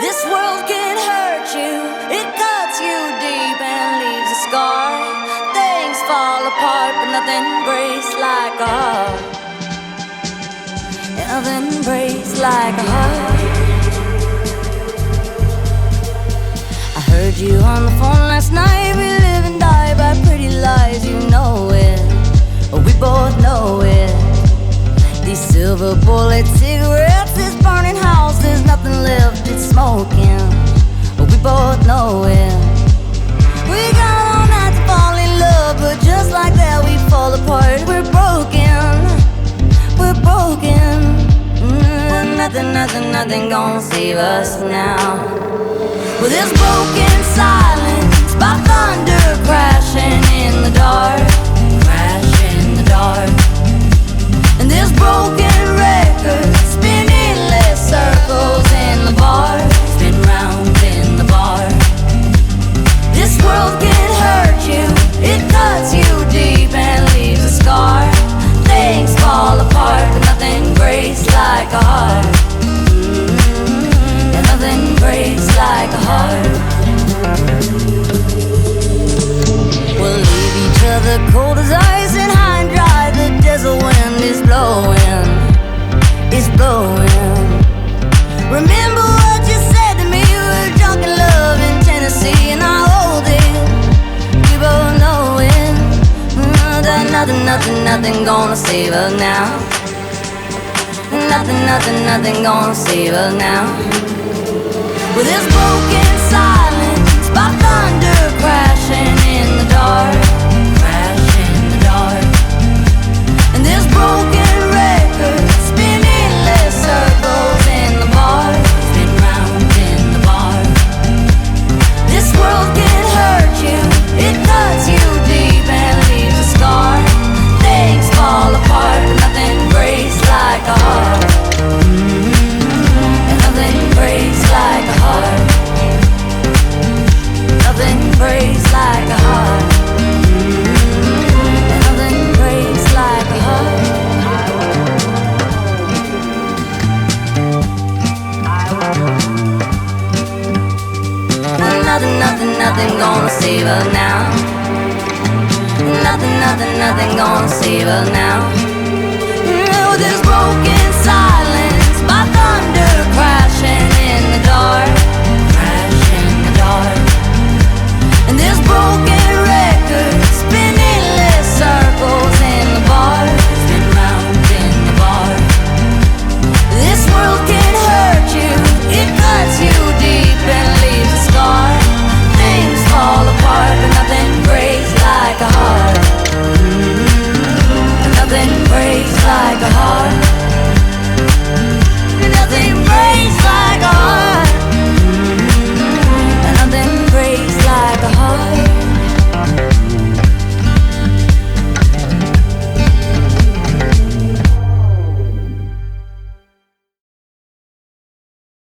This world can hurt you, it cuts you deep and leaves a scar. Things fall apart, but nothing breaks like a heart. Nothing breaks like a heart. I heard you on the phone last night. We live and die by pretty lies, you know it. We both know it. These silver bullet cigarettes, this burning house, there's nothing left, it's smoking. But we both know it. We got all night to fall in love, but just like that, we fall apart. We're broken, we're broken. Mm, nothing, nothing, nothing gonna save us now. With this broken silence, by thunder crashing in the dark, cold as ice and high and dry. The desert wind is blowing, it's blowing. Remember what you said to me? We were drunk in love in Tennessee, and I hold it. We both know it. Mm, that nothing, nothing, nothing gonna save us now. Nothing, nothing, nothing gonna save us now. With this broken nothing, gonna save us now. Nothing, nothing, nothing gonna save us now. With this broken silence. like a heart.